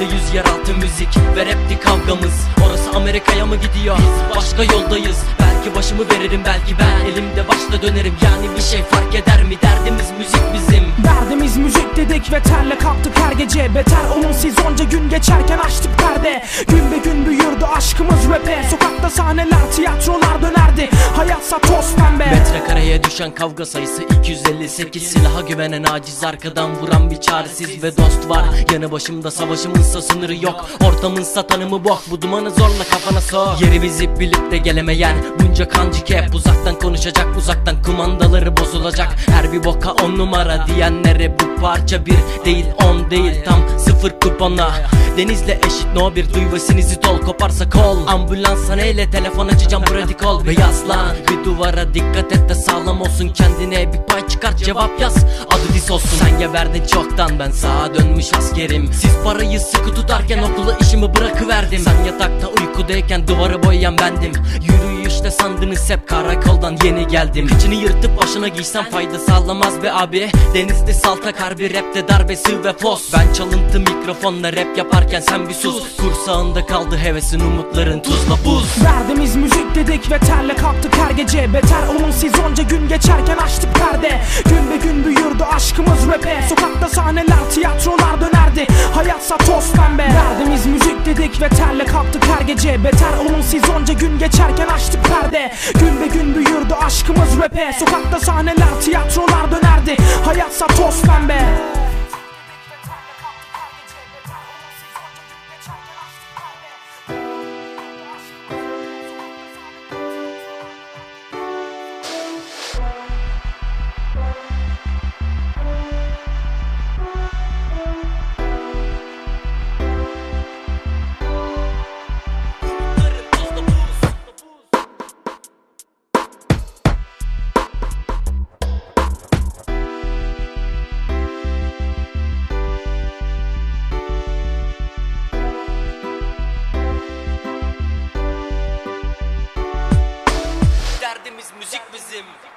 Yüzde yüz yeraltı müzik ve rapti kavgamız. Orası Amerika'ya mı gidiyor? Biz başka yoldayız. Belki başımı veririm belki ben elimde başta dönerim. Yani bir şey fark eder mi? Derdimiz müzik bizim. Derdimiz müzik dedik ve terle kalktık her gece. Beter olun siz onca gün geçerken açtık perde. Gün be gün büyürdü aşkımız rap'e. Sokakta sahneler tiyatrolar dönerdi. Hayatsa toz Metrekareye düşen kavga sayısı 258 Silaha güvenen aciz arkadan vuran bir çaresiz ve dost var. Yanı başımda savaşımınsa sınırı yok. Ortamınsa tanımı bok bu dumanı zorla kafana sok. Yerimizi bilip de gelemeyen bunca kancı kep. Uzaktan konuşacak uzaktan kumandaları bozulacak. Her bir boka on numara diyenlere bu parça bir değil on değil. Tam sıfır kupona. Denizle eşit no bir duy ve sinizit ol Koparsa kol. Ambulansa neyle telefon açacağım? Pratik ol Ve yaslan. Bir duvara dikkat et de sağlam olsun Kendine. Bir pay çıkart cevap yaz. Adı dis olsun. Sen geberdin çoktan. Ben sağa dönmüş askerim. Siz parayı sıkı tutarken okulu işimi bırakıverdim. Sen yatakta uykudayken duvarı boyayan bendim Yürüyüşte sandınız hep karakoldan yeni geldim. Kıçını yırtıp başına giysen fayda sağlamaz be abi. Denizde salta kar bir rapte darbesi ve fos Ben çalıntı mikrofonla rap yaparken sen bir sus. Kursağında kaldı hevesin umutların tuzla buz. Derdimiz müzik dedik ve terle kalktık her gece. Beter olun siz onca gün geçerken açtık perde. Gün be gün büyürdü aşkımız rap'e. Sokakta sahneler tiyatrolar dönerdi Hayatsa toz pembe. Derdimiz müzik dedik ve terle kalktık her gece. Beter olun siz onca gün geçerken açtık perde. Gün be gün büyürdü aşkımız rap'e. Sokakta sahneler tiyatrolar dönerdi. Hayatsa toz pembe Optimism